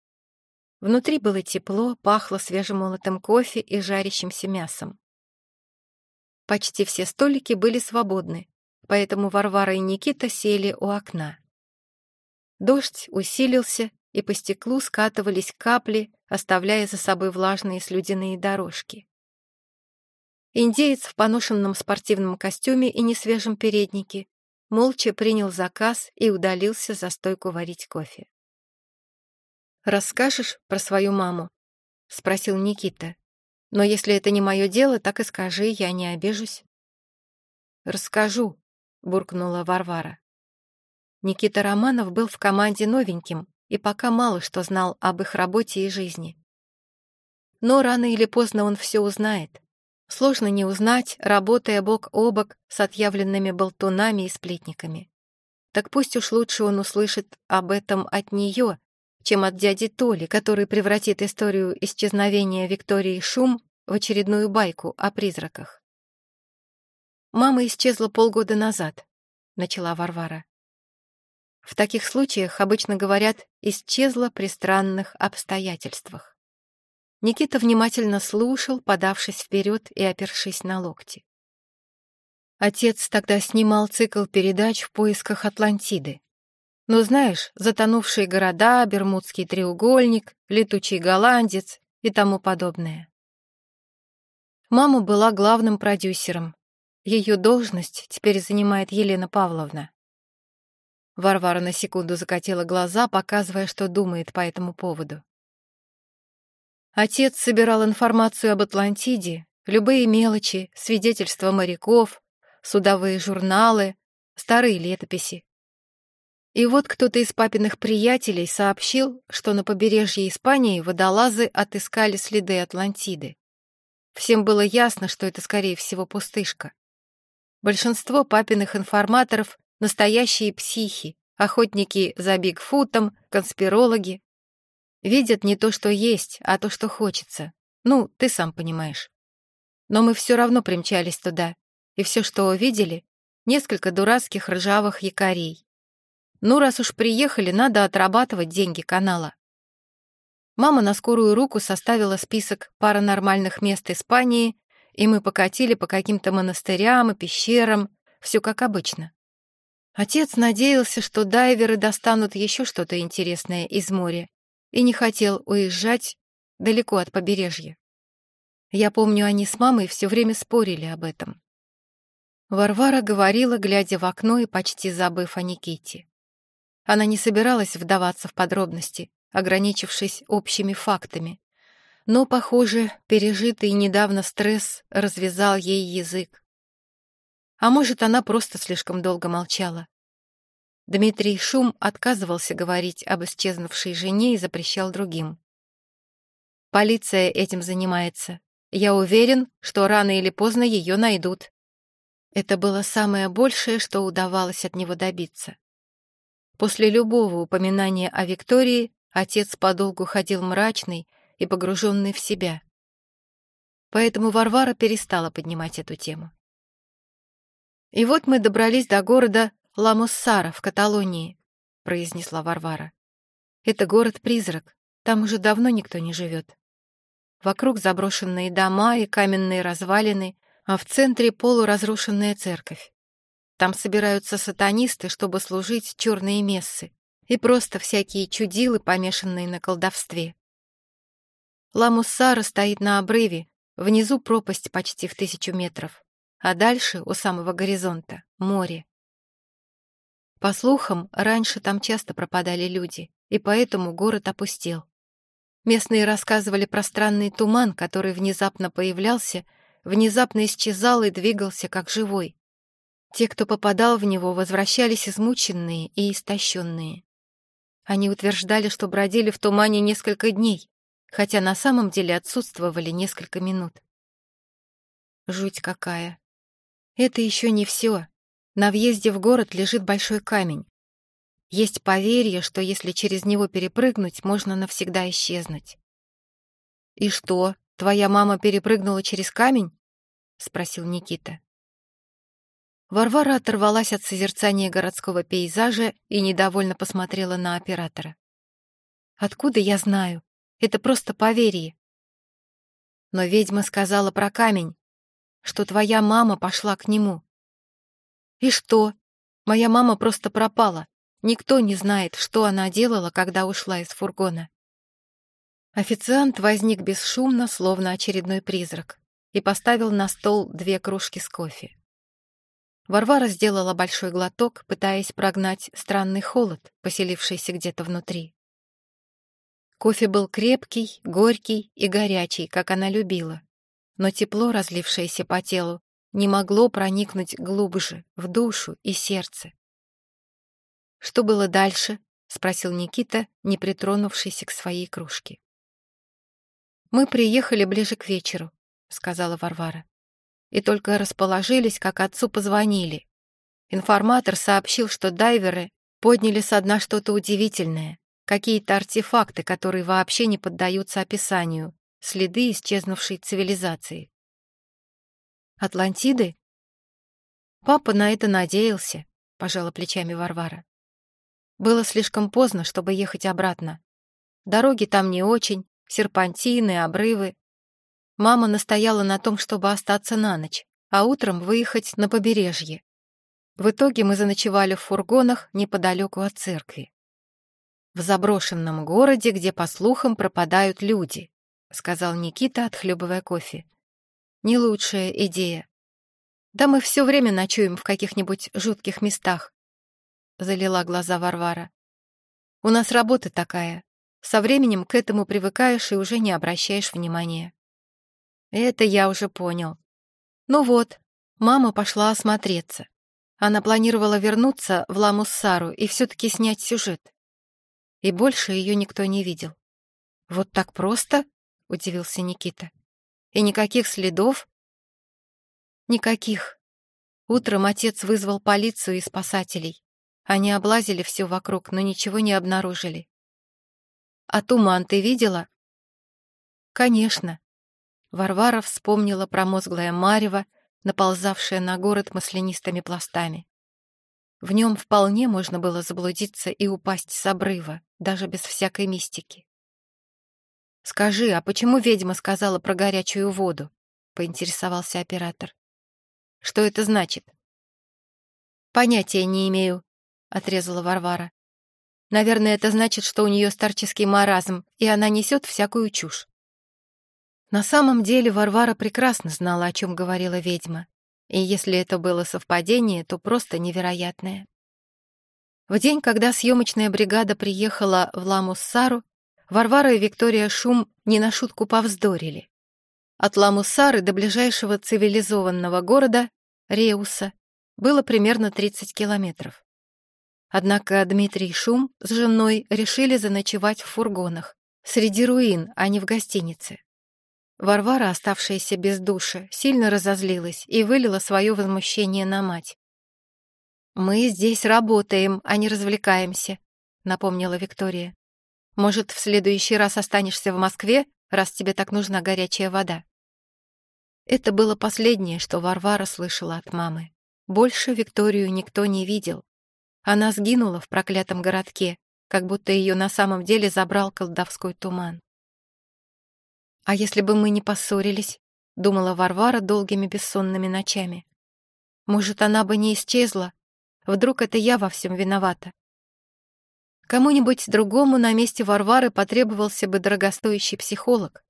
Внутри было тепло, пахло свежемолотым кофе и жарящимся мясом. Почти все столики были свободны, поэтому Варвара и Никита сели у окна. Дождь усилился, и по стеклу скатывались капли, оставляя за собой влажные слюдяные дорожки. Индеец в поношенном спортивном костюме и несвежем переднике молча принял заказ и удалился за стойку варить кофе. «Расскажешь про свою маму?» — спросил Никита. Но если это не мое дело, так и скажи, я не обижусь. «Расскажу», — буркнула Варвара. Никита Романов был в команде новеньким и пока мало что знал об их работе и жизни. Но рано или поздно он все узнает. Сложно не узнать, работая бок о бок с отъявленными болтунами и сплетниками. Так пусть уж лучше он услышит об этом от нее, чем от дяди Толи, который превратит историю исчезновения Виктории Шум в очередную байку о призраках. «Мама исчезла полгода назад», — начала Варвара. В таких случаях обычно говорят «исчезла при странных обстоятельствах». Никита внимательно слушал, подавшись вперед и опершись на локти. Отец тогда снимал цикл передач в поисках Атлантиды. Ну, знаешь, затонувшие города, Бермудский треугольник, летучий голландец и тому подобное. Мама была главным продюсером. Ее должность теперь занимает Елена Павловна. Варвара на секунду закатила глаза, показывая, что думает по этому поводу. Отец собирал информацию об Атлантиде, любые мелочи, свидетельства моряков, судовые журналы, старые летописи. И вот кто-то из папиных приятелей сообщил, что на побережье Испании водолазы отыскали следы Атлантиды. Всем было ясно, что это, скорее всего, пустышка. Большинство папиных информаторов — настоящие психи, охотники за Бигфутом, конспирологи. Видят не то, что есть, а то, что хочется. Ну, ты сам понимаешь. Но мы все равно примчались туда, и все, что увидели — несколько дурацких ржавых якорей. Ну, раз уж приехали, надо отрабатывать деньги канала. Мама на скорую руку составила список паранормальных мест Испании, и мы покатили по каким-то монастырям и пещерам, все как обычно. Отец надеялся, что дайверы достанут еще что-то интересное из моря, и не хотел уезжать далеко от побережья. Я помню, они с мамой все время спорили об этом. Варвара говорила, глядя в окно и почти забыв о Никите. Она не собиралась вдаваться в подробности, ограничившись общими фактами. Но, похоже, пережитый недавно стресс развязал ей язык. А может, она просто слишком долго молчала. Дмитрий Шум отказывался говорить об исчезнувшей жене и запрещал другим. Полиция этим занимается. Я уверен, что рано или поздно ее найдут. Это было самое большее, что удавалось от него добиться. После любого упоминания о Виктории отец подолгу ходил мрачный и погруженный в себя. Поэтому Варвара перестала поднимать эту тему. «И вот мы добрались до города Ламуссара в Каталонии», — произнесла Варвара. «Это город-призрак, там уже давно никто не живет. Вокруг заброшенные дома и каменные развалины, а в центре полуразрушенная церковь. Там собираются сатанисты, чтобы служить черные мессы, и просто всякие чудилы, помешанные на колдовстве. Ламуссара стоит на обрыве, внизу пропасть почти в тысячу метров, а дальше, у самого горизонта, море. По слухам, раньше там часто пропадали люди, и поэтому город опустел. Местные рассказывали про странный туман, который внезапно появлялся, внезапно исчезал и двигался как живой, те, кто попадал в него, возвращались измученные и истощенные. Они утверждали, что бродили в тумане несколько дней, хотя на самом деле отсутствовали несколько минут. Жуть какая. Это еще не все. На въезде в город лежит большой камень. Есть поверье, что если через него перепрыгнуть, можно навсегда исчезнуть. «И что, твоя мама перепрыгнула через камень?» — спросил Никита. Варвара оторвалась от созерцания городского пейзажа и недовольно посмотрела на оператора. «Откуда я знаю? Это просто поверье». Но ведьма сказала про камень, что твоя мама пошла к нему. И что? Моя мама просто пропала. Никто не знает, что она делала, когда ушла из фургона. Официант возник бесшумно, словно очередной призрак, и поставил на стол две кружки с кофе. Варвара сделала большой глоток, пытаясь прогнать странный холод, поселившийся где-то внутри. Кофе был крепкий, горький и горячий, как она любила, но тепло, разлившееся по телу, не могло проникнуть глубже, в душу и сердце. «Что было дальше?» — спросил Никита, не притронувшийся к своей кружке. «Мы приехали ближе к вечеру», — сказала Варвара и только расположились, как отцу позвонили. Информатор сообщил, что дайверы подняли со дна что-то удивительное, какие-то артефакты, которые вообще не поддаются описанию, следы исчезнувшей цивилизации. Атлантиды? Папа на это надеялся, пожала плечами Варвара. Было слишком поздно, чтобы ехать обратно. Дороги там не очень, серпантины, обрывы, Мама настояла на том, чтобы остаться на ночь, а утром выехать на побережье. В итоге мы заночевали в фургонах неподалеку от церкви. «В заброшенном городе, где, по слухам, пропадают люди», сказал Никита, отхлебывая кофе. «Не лучшая идея. Да мы все время ночуем в каких-нибудь жутких местах», залила глаза Варвара. «У нас работа такая. Со временем к этому привыкаешь и уже не обращаешь внимания». Это я уже понял. Ну вот, мама пошла осмотреться. Она планировала вернуться в Ламуссару и все-таки снять сюжет. И больше ее никто не видел. «Вот так просто?» — удивился Никита. «И никаких следов?» «Никаких. Утром отец вызвал полицию и спасателей. Они облазили все вокруг, но ничего не обнаружили. А туман ты видела?» «Конечно. Варвара вспомнила промозглое марево, наползавшее на город маслянистыми пластами. В нем вполне можно было заблудиться и упасть с обрыва, даже без всякой мистики. «Скажи, а почему ведьма сказала про горячую воду?» — поинтересовался оператор. «Что это значит?» «Понятия не имею», — отрезала Варвара. «Наверное, это значит, что у нее старческий маразм, и она несет всякую чушь. На самом деле Варвара прекрасно знала, о чем говорила ведьма, и если это было совпадение, то просто невероятное. В день, когда съемочная бригада приехала в Ламуссару, Варвара и Виктория Шум не на шутку повздорили. От Ламуссары до ближайшего цивилизованного города, Реуса, было примерно 30 километров. Однако Дмитрий Шум с женой решили заночевать в фургонах, среди руин, а не в гостинице. Варвара, оставшаяся без душа, сильно разозлилась и вылила свое возмущение на мать. «Мы здесь работаем, а не развлекаемся», — напомнила Виктория. «Может, в следующий раз останешься в Москве, раз тебе так нужна горячая вода?» Это было последнее, что Варвара слышала от мамы. Больше Викторию никто не видел. Она сгинула в проклятом городке, как будто ее на самом деле забрал колдовской туман. «А если бы мы не поссорились?» — думала Варвара долгими бессонными ночами. «Может, она бы не исчезла? Вдруг это я во всем виновата?» Кому-нибудь другому на месте Варвары потребовался бы дорогостоящий психолог.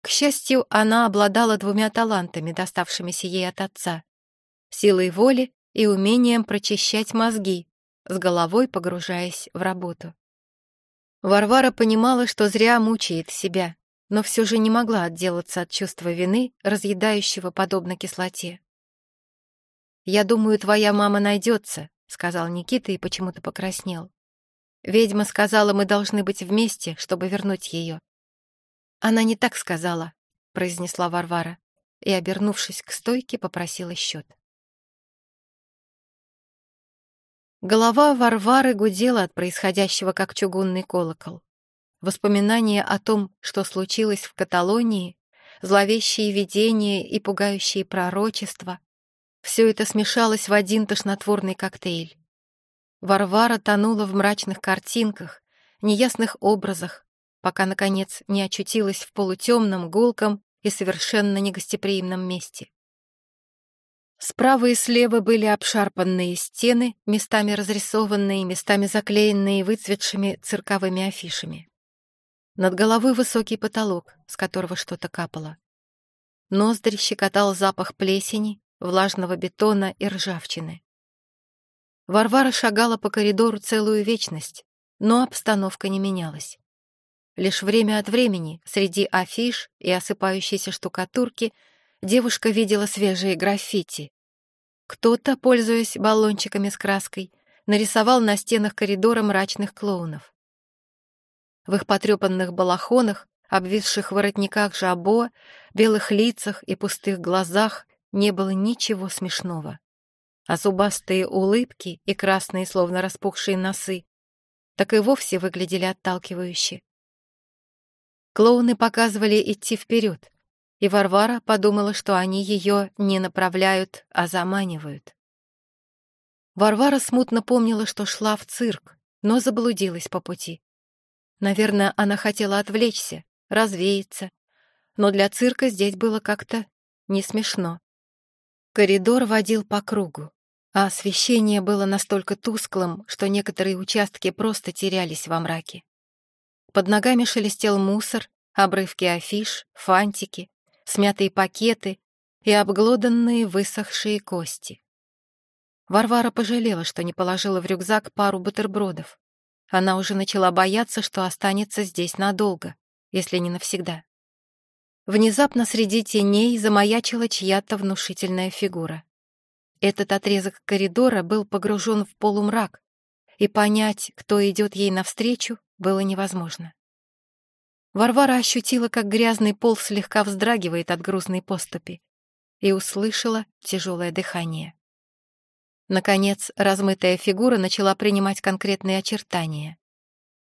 К счастью, она обладала двумя талантами, доставшимися ей от отца — силой воли и умением прочищать мозги, с головой погружаясь в работу. Варвара понимала, что зря мучает себя, но все же не могла отделаться от чувства вины, разъедающего подобно кислоте. «Я думаю, твоя мама найдется», — сказал Никита и почему-то покраснел. «Ведьма сказала, мы должны быть вместе, чтобы вернуть ее». «Она не так сказала», — произнесла Варвара и, обернувшись к стойке, попросила счет. Голова Варвары гудела от происходящего, как чугунный колокол. Воспоминания о том, что случилось в Каталонии, зловещие видения и пугающие пророчества, все это смешалось в один тошнотворный коктейль. Варвара тонула в мрачных картинках, неясных образах, пока, наконец, не очутилась в полутемном, гулком и совершенно негостеприимном месте. Справа и слева были обшарпанные стены, местами разрисованные, местами заклеенные выцветшими цирковыми афишами. Над головой высокий потолок, с которого что-то капало. Ноздри щекотал запах плесени, влажного бетона и ржавчины. Варвара шагала по коридору целую вечность, но обстановка не менялась. Лишь время от времени, среди афиш и осыпающейся штукатурки, девушка видела свежие граффити. Кто-то, пользуясь баллончиками с краской, нарисовал на стенах коридора мрачных клоунов. В их потрепанных балахонах, обвисших воротниках жабо, белых лицах и пустых глазах не было ничего смешного а зубастые улыбки и красные, словно распухшие носы, так и вовсе выглядели отталкивающе. Клоуны показывали идти вперед, и Варвара подумала, что они ее не направляют, а заманивают. Варвара смутно помнила, что шла в цирк, но заблудилась по пути. Наверное, она хотела отвлечься, развеяться, но для цирка здесь было как-то не смешно. Коридор водил по кругу а освещение было настолько тусклым, что некоторые участки просто терялись во мраке. Под ногами шелестел мусор, обрывки афиш, фантики, смятые пакеты и обглоданные высохшие кости. Варвара пожалела, что не положила в рюкзак пару бутербродов. Она уже начала бояться, что останется здесь надолго, если не навсегда. Внезапно среди теней замаячила чья-то внушительная фигура. Этот отрезок коридора был погружен в полумрак, и понять, кто идет ей навстречу, было невозможно. Варвара ощутила, как грязный пол слегка вздрагивает от грузной поступи, и услышала тяжелое дыхание. Наконец, размытая фигура начала принимать конкретные очертания.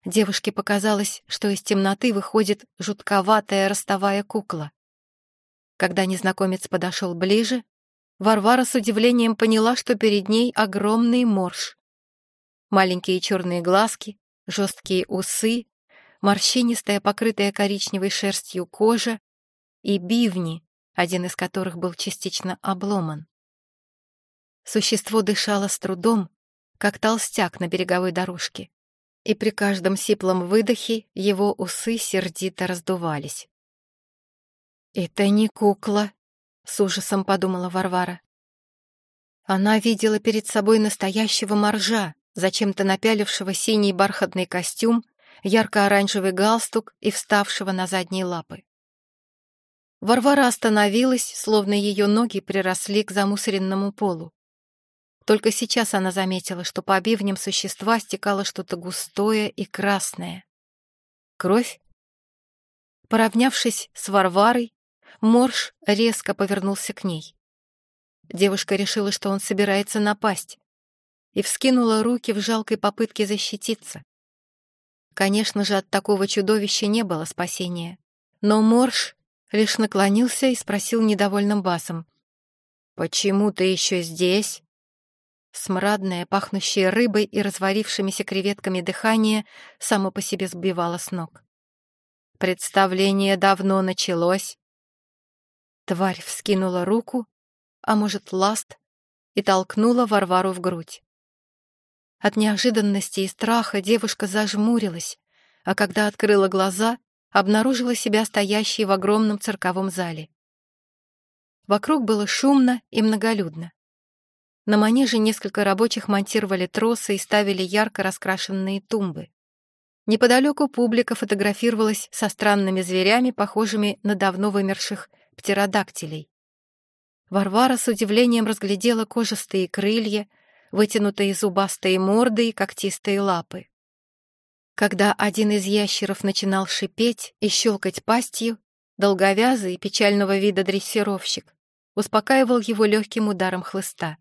Девушке показалось, что из темноты выходит жутковатая ростовая кукла. Когда незнакомец подошел ближе, Варвара с удивлением поняла, что перед ней огромный морж. Маленькие черные глазки, жесткие усы, морщинистая, покрытая коричневой шерстью кожа и бивни, один из которых был частично обломан. Существо дышало с трудом, как толстяк на береговой дорожке, и при каждом сиплом выдохе его усы сердито раздувались. «Это не кукла», с ужасом подумала Варвара. Она видела перед собой настоящего моржа, зачем-то напялившего синий бархатный костюм, ярко-оранжевый галстук и вставшего на задние лапы. Варвара остановилась, словно ее ноги приросли к замусоренному полу. Только сейчас она заметила, что по обивням существа стекало что-то густое и красное. Кровь? Поравнявшись с Варварой, Морж резко повернулся к ней. Девушка решила, что он собирается напасть, и вскинула руки в жалкой попытке защититься. Конечно же, от такого чудовища не было спасения. Но Морж лишь наклонился и спросил недовольным басом. «Почему ты еще здесь?» Смрадное, пахнущее рыбой и разварившимися креветками дыхание само по себе сбивало с ног. «Представление давно началось. Тварь вскинула руку, а может, ласт, и толкнула Варвару в грудь. От неожиданности и страха девушка зажмурилась, а когда открыла глаза, обнаружила себя стоящей в огромном цирковом зале. Вокруг было шумно и многолюдно. На манеже несколько рабочих монтировали тросы и ставили ярко раскрашенные тумбы. Неподалеку публика фотографировалась со странными зверями, похожими на давно вымерших птеродактилей. Варвара с удивлением разглядела кожистые крылья, вытянутые зубастые морды и когтистые лапы. Когда один из ящеров начинал шипеть и щелкать пастью, долговязый печального вида дрессировщик успокаивал его легким ударом хлыста.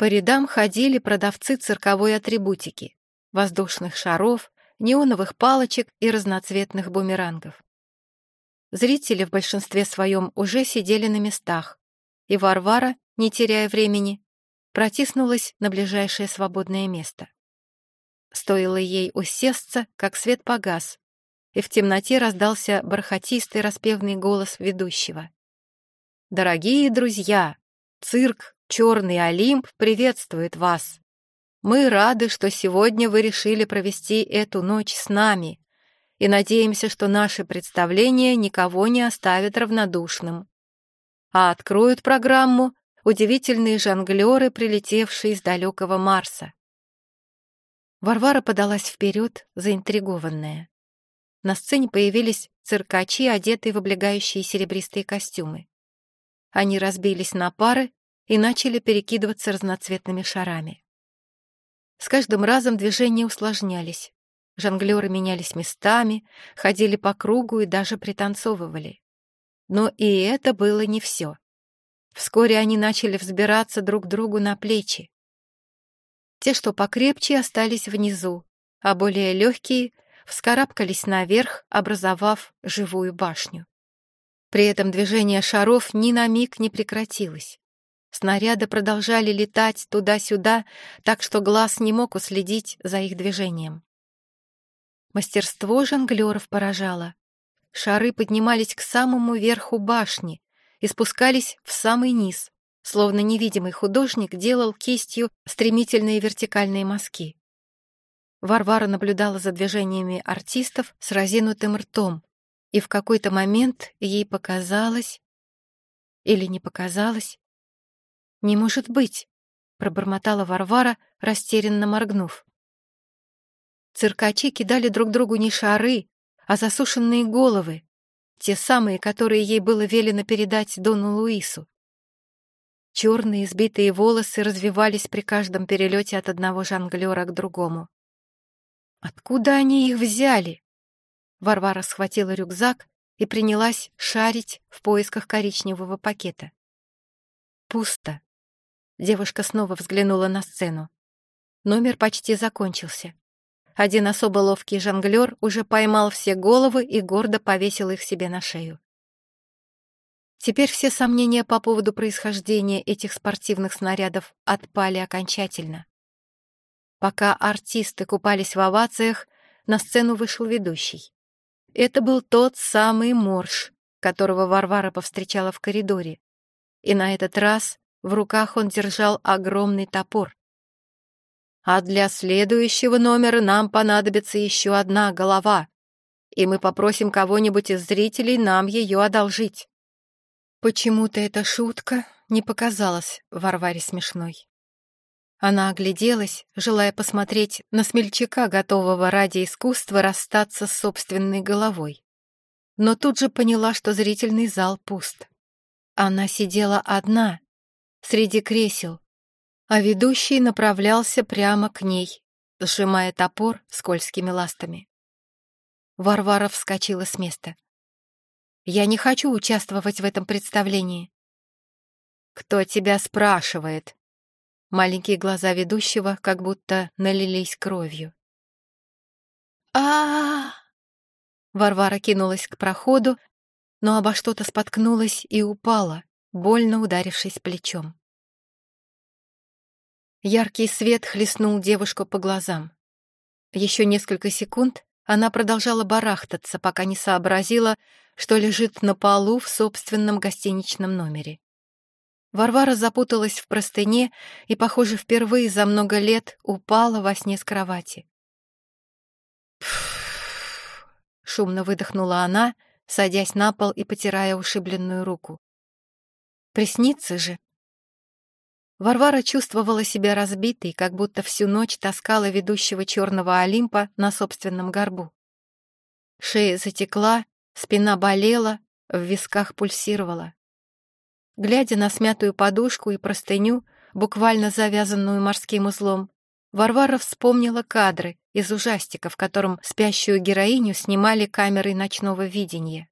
По рядам ходили продавцы цирковой атрибутики, воздушных шаров, неоновых палочек и разноцветных бумерангов. Зрители в большинстве своем уже сидели на местах, и Варвара, не теряя времени, протиснулась на ближайшее свободное место. Стоило ей усесться, как свет погас, и в темноте раздался бархатистый распевный голос ведущего. «Дорогие друзья, цирк «Черный Олимп» приветствует вас. Мы рады, что сегодня вы решили провести эту ночь с нами и надеемся, что наши представления никого не оставят равнодушным. А откроют программу удивительные жонглеры, прилетевшие из далекого Марса. Варвара подалась вперед, заинтригованная. На сцене появились циркачи, одетые в облегающие серебристые костюмы. Они разбились на пары и начали перекидываться разноцветными шарами. С каждым разом движения усложнялись. Жонглеры менялись местами, ходили по кругу и даже пританцовывали. Но и это было не все. Вскоре они начали взбираться друг другу на плечи. Те, что покрепче, остались внизу, а более легкие вскарабкались наверх, образовав живую башню. При этом движение шаров ни на миг не прекратилось. Снаряды продолжали летать туда-сюда, так что глаз не мог уследить за их движением. Мастерство жонглеров поражало. Шары поднимались к самому верху башни и спускались в самый низ, словно невидимый художник делал кистью стремительные вертикальные мазки. Варвара наблюдала за движениями артистов с разинутым ртом, и в какой-то момент ей показалось... Или не показалось? «Не может быть!» — пробормотала Варвара, растерянно моргнув. Циркачи кидали друг другу не шары, а засушенные головы, те самые, которые ей было велено передать Дону Луису. Черные сбитые волосы развивались при каждом перелете от одного жонглера к другому. Откуда они их взяли? Варвара схватила рюкзак и принялась шарить в поисках коричневого пакета. Пусто. Девушка снова взглянула на сцену. Номер почти закончился. Один особо ловкий жонглер уже поймал все головы и гордо повесил их себе на шею. Теперь все сомнения по поводу происхождения этих спортивных снарядов отпали окончательно. Пока артисты купались в овациях, на сцену вышел ведущий. Это был тот самый Морж, которого Варвара повстречала в коридоре. И на этот раз в руках он держал огромный топор. А для следующего номера нам понадобится еще одна голова, и мы попросим кого-нибудь из зрителей нам ее одолжить. Почему-то эта шутка не показалась Варваре смешной. Она огляделась, желая посмотреть на смельчака, готового ради искусства расстаться с собственной головой. Но тут же поняла, что зрительный зал пуст. Она сидела одна, среди кресел, а ведущий направлялся прямо к ней, сжимая топор скользкими ластами. Варвара вскочила с места. «Я не хочу участвовать в этом представлении». «Кто тебя спрашивает?» Маленькие глаза ведущего как будто налились кровью. а, Варвара кинулась к проходу, но обо что-то споткнулась и упала, больно ударившись плечом. Яркий свет хлестнул девушку по глазам. Еще несколько секунд она продолжала барахтаться, пока не сообразила, что лежит на полу в собственном гостиничном номере. Варвара запуталась в простыне и, похоже, впервые за много лет упала во сне с кровати. шумно выдохнула она, садясь на пол и потирая ушибленную руку. Приснится же. Варвара чувствовала себя разбитой, как будто всю ночь таскала ведущего черного Олимпа на собственном горбу. Шея затекла, спина болела, в висках пульсировала. Глядя на смятую подушку и простыню, буквально завязанную морским узлом, Варвара вспомнила кадры из ужастика, в котором спящую героиню снимали камерой ночного видения.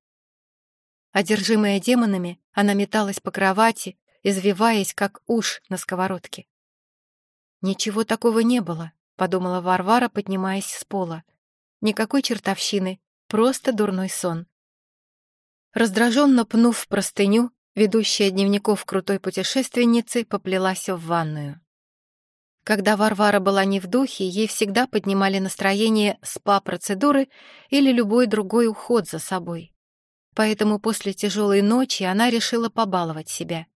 Одержимая демонами, она металась по кровати, извиваясь, как уж на сковородке. Ничего такого не было, подумала Варвара, поднимаясь с пола. Никакой чертовщины, просто дурной сон. Раздраженно пнув простыню, ведущая дневников крутой путешественницы поплелась в ванную. Когда Варвара была не в духе, ей всегда поднимали настроение спа-процедуры или любой другой уход за собой. Поэтому после тяжелой ночи она решила побаловать себя.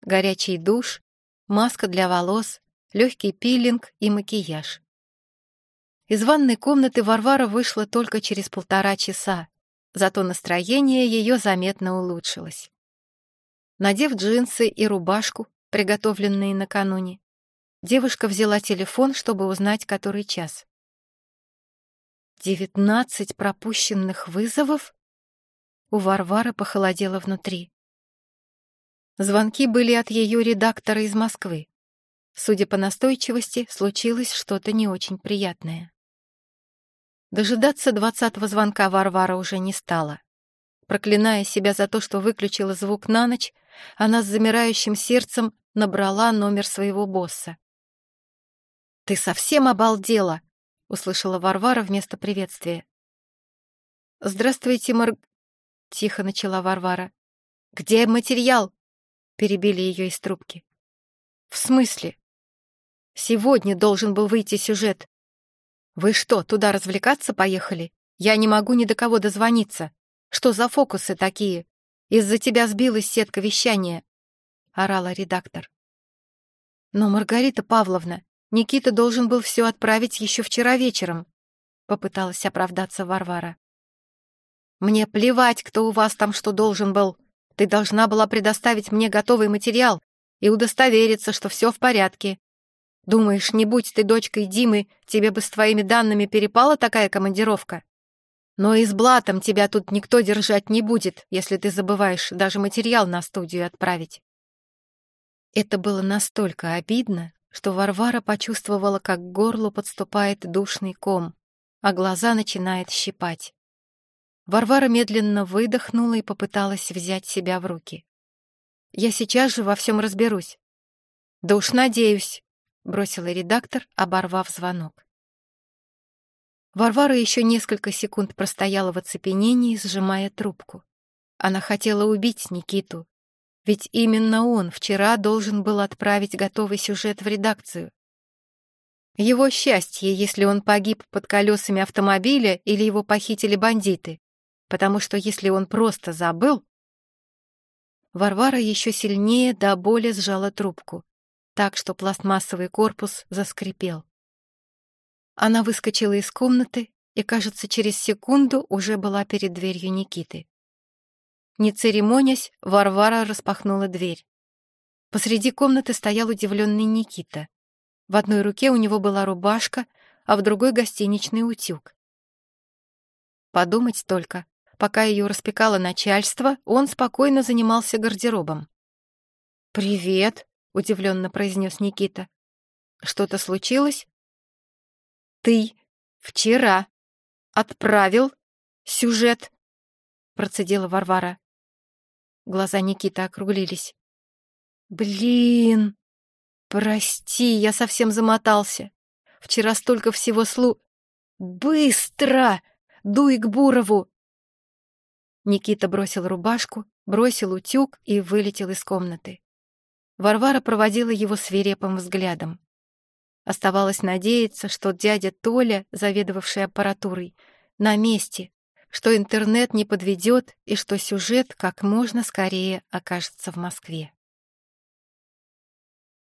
Горячий душ, маска для волос, легкий пилинг и макияж. Из ванной комнаты Варвара вышла только через полтора часа, зато настроение ее заметно улучшилось. Надев джинсы и рубашку, приготовленные накануне, девушка взяла телефон, чтобы узнать, который час. «Девятнадцать пропущенных вызовов?» У Варвары похолодело внутри. Звонки были от ее редактора из Москвы. Судя по настойчивости, случилось что-то не очень приятное. Дожидаться двадцатого звонка Варвара уже не стала. Проклиная себя за то, что выключила звук на ночь, она с замирающим сердцем набрала номер своего босса. «Ты совсем обалдела!» — услышала Варвара вместо приветствия. «Здравствуйте, Марг...» — тихо начала Варвара. «Где материал?» — перебили ее из трубки. «В смысле?» «Сегодня должен был выйти сюжет. Вы что, туда развлекаться поехали? Я не могу ни до кого дозвониться. Что за фокусы такие? Из-за тебя сбилась сетка вещания», — орала редактор. «Но, Маргарита Павловна, Никита должен был все отправить еще вчера вечером», — попыталась оправдаться Варвара. «Мне плевать, кто у вас там что должен был. Ты должна была предоставить мне готовый материал и удостовериться, что все в порядке. Думаешь, не будь ты дочкой Димы, тебе бы с твоими данными перепала такая командировка? Но и с блатом тебя тут никто держать не будет, если ты забываешь даже материал на студию отправить. Это было настолько обидно, что Варвара почувствовала, как к горлу подступает душный ком, а глаза начинает щипать. Варвара медленно выдохнула и попыталась взять себя в руки. «Я сейчас же во всем разберусь». «Да уж надеюсь», — бросила редактор, оборвав звонок. Варвара еще несколько секунд простояла в оцепенении, сжимая трубку. Она хотела убить Никиту, ведь именно он вчера должен был отправить готовый сюжет в редакцию. Его счастье, если он погиб под колесами автомобиля или его похитили бандиты, потому что если он просто забыл... Варвара еще сильнее до боли сжала трубку так, что пластмассовый корпус заскрипел. Она выскочила из комнаты и, кажется, через секунду уже была перед дверью Никиты. Не церемонясь, Варвара распахнула дверь. Посреди комнаты стоял удивленный Никита. В одной руке у него была рубашка, а в другой — гостиничный утюг. Подумать только, пока ее распекало начальство, он спокойно занимался гардеробом. «Привет!» — удивленно произнес Никита. «Что-то случилось?» «Ты вчера отправил сюжет», — процедила Варвара. Глаза Никиты округлились. «Блин! Прости, я совсем замотался. Вчера столько всего слу... Быстро! Дуй к Бурову!» Никита бросил рубашку, бросил утюг и вылетел из комнаты. Варвара проводила его свирепым взглядом. Оставалось надеяться, что дядя Толя, заведовавший аппаратурой, на месте, что интернет не подведет и что сюжет как можно скорее окажется в Москве.